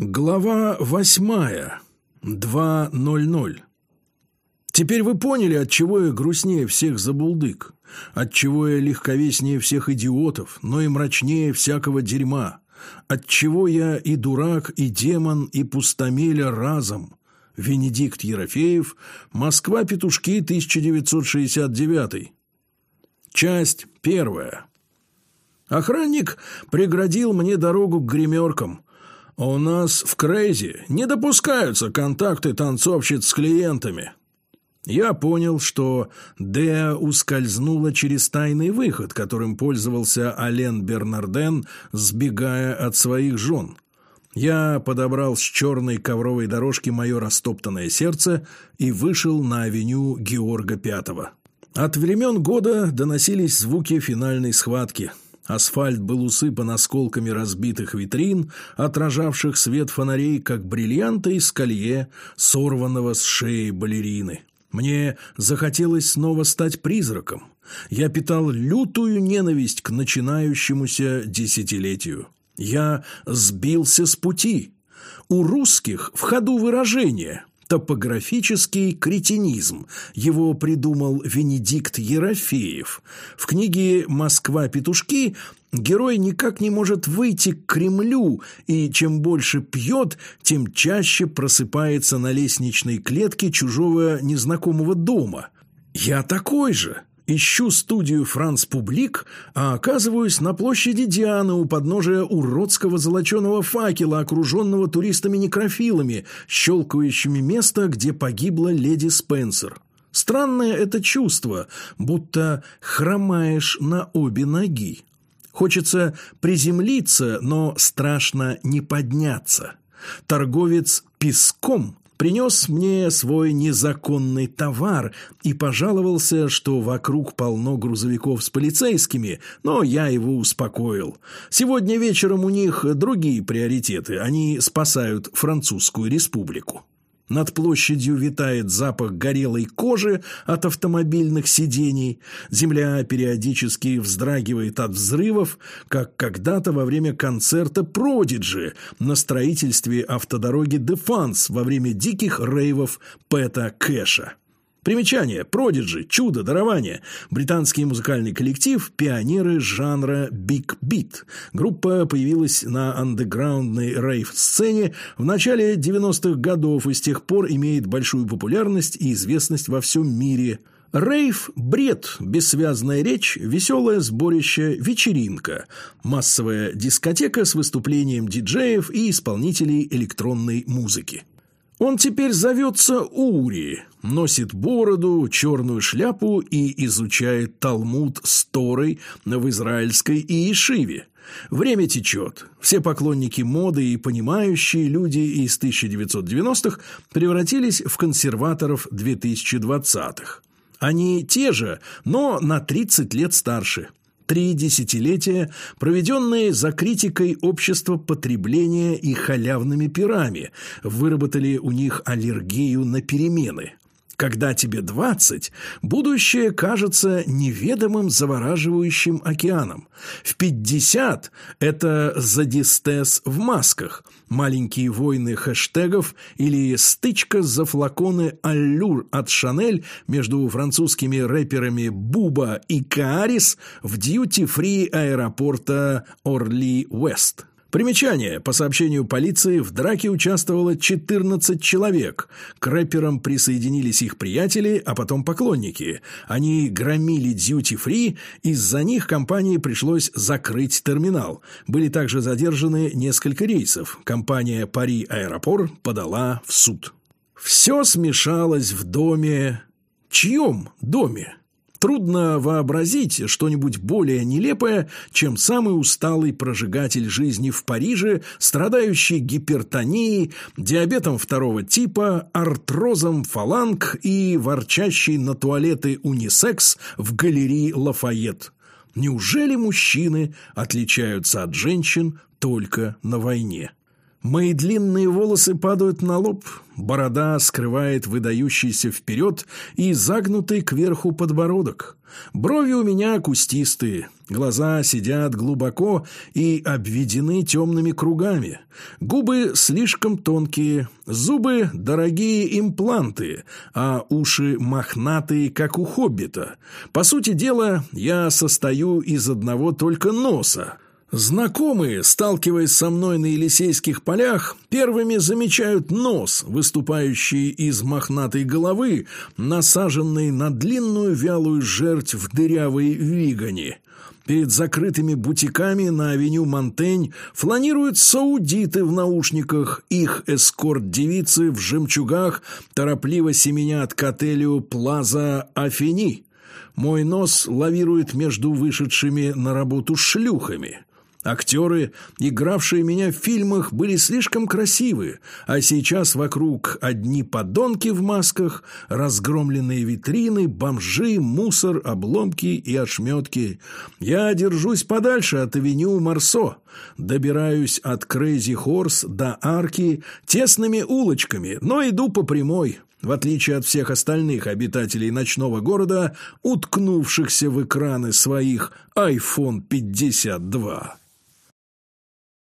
Глава восьмая. 2.00. Теперь вы поняли, от чего я грустнее всех забулдык, от чего я легковеснее всех идиотов, но и мрачнее всякого дерьма, от чего я и дурак, и демон, и пустомеля разом. Венедикт Ерофеев, Москва, Петушки, 1969. Часть первая. Охранник преградил мне дорогу к гримеркам – у нас в Крейзи не допускаются контакты танцовщиц с клиентами. Я понял, что Деа ускользнула через тайный выход, которым пользовался Ален Бернарден, сбегая от своих жен. Я подобрал с черной ковровой дорожки мое растоптанное сердце и вышел на авеню Георга Пятого. От времен года доносились звуки финальной схватки – Асфальт был усыпан осколками разбитых витрин, отражавших свет фонарей, как бриллианты из колье, сорванного с шеи балерины. Мне захотелось снова стать призраком. Я питал лютую ненависть к начинающемуся десятилетию. Я сбился с пути. У русских в ходу выражение Топографический кретинизм. Его придумал Венедикт Ерофеев. В книге «Москва-петушки» герой никак не может выйти к Кремлю, и чем больше пьет, тем чаще просыпается на лестничной клетке чужого незнакомого дома. «Я такой же!» Ищу студию «Франц Публик», а оказываюсь на площади Дианы у подножия уродского золоченого факела, окруженного туристами-некрофилами, щелкающими место, где погибла леди Спенсер. Странное это чувство, будто хромаешь на обе ноги. Хочется приземлиться, но страшно не подняться. Торговец песком принес мне свой незаконный товар и пожаловался, что вокруг полно грузовиков с полицейскими, но я его успокоил. Сегодня вечером у них другие приоритеты, они спасают Французскую республику. Над площадью витает запах горелой кожи от автомобильных сидений. Земля периодически вздрагивает от взрывов, как когда-то во время концерта «Продиджи» на строительстве автодороги «Дефанс» во время диких рейвов Пэта Кэша. Примечание. Продиджи. Чудо. Дарование. Британский музыкальный коллектив. Пионеры жанра Big Beat. Группа появилась на андеграундной рейв-сцене в начале 90-х годов и с тех пор имеет большую популярность и известность во всем мире. Рейв – бред, бессвязная речь, веселое сборище, вечеринка, массовая дискотека с выступлением диджеев и исполнителей электронной музыки. Он теперь зовется Ури, носит бороду, черную шляпу и изучает Талмуд с Торой в израильской Иешиве. Время течет. Все поклонники моды и понимающие люди из 1990-х превратились в консерваторов 2020-х. Они те же, но на 30 лет старше три десятилетия, проведенные за критикой общества потребления и халявными пирами, выработали у них аллергию на перемены. Когда тебе двадцать, будущее кажется неведомым завораживающим океаном. В пятьдесят это задистес в масках, маленькие войны хэштегов или стычка за флаконы «Аллюр» от «Шанель» между французскими рэперами Буба и Каарис в дьюти-фри аэропорта Орли-Уэст. Примечание. По сообщению полиции, в драке участвовало 14 человек. К рэперам присоединились их приятели, а потом поклонники. Они громили дьюти-фри, из-за них компании пришлось закрыть терминал. Были также задержаны несколько рейсов. Компания «Пари Аэропор» подала в суд. Все смешалось в доме... Чьем доме? Трудно вообразить что-нибудь более нелепое, чем самый усталый прожигатель жизни в Париже, страдающий гипертонией, диабетом второго типа, артрозом фаланг и ворчащий на туалеты унисекс в галерее Лафайет. Неужели мужчины отличаются от женщин только на войне? Мои длинные волосы падают на лоб, борода скрывает выдающийся вперед и загнутый кверху подбородок. Брови у меня кустистые, глаза сидят глубоко и обведены темными кругами, губы слишком тонкие, зубы – дорогие импланты, а уши мохнатые, как у хоббита. По сути дела, я состою из одного только носа – Знакомые, сталкиваясь со мной на Елисейских полях, первыми замечают нос, выступающий из мохнатой головы, насаженный на длинную вялую жерть в дырявой вигане. Перед закрытыми бутиками на авеню Монтень фланируют саудиты в наушниках, их эскорт-девицы в жемчугах торопливо семенят к отелю «Плаза Афини». Мой нос лавирует между вышедшими на работу шлюхами. Актеры, игравшие меня в фильмах, были слишком красивы, а сейчас вокруг одни подонки в масках, разгромленные витрины, бомжи, мусор, обломки и ошметки. Я держусь подальше от авеню Марсо, добираюсь от Крейзи Хорс до Арки тесными улочками, но иду по прямой, в отличие от всех остальных обитателей ночного города, уткнувшихся в экраны своих iPhone 52.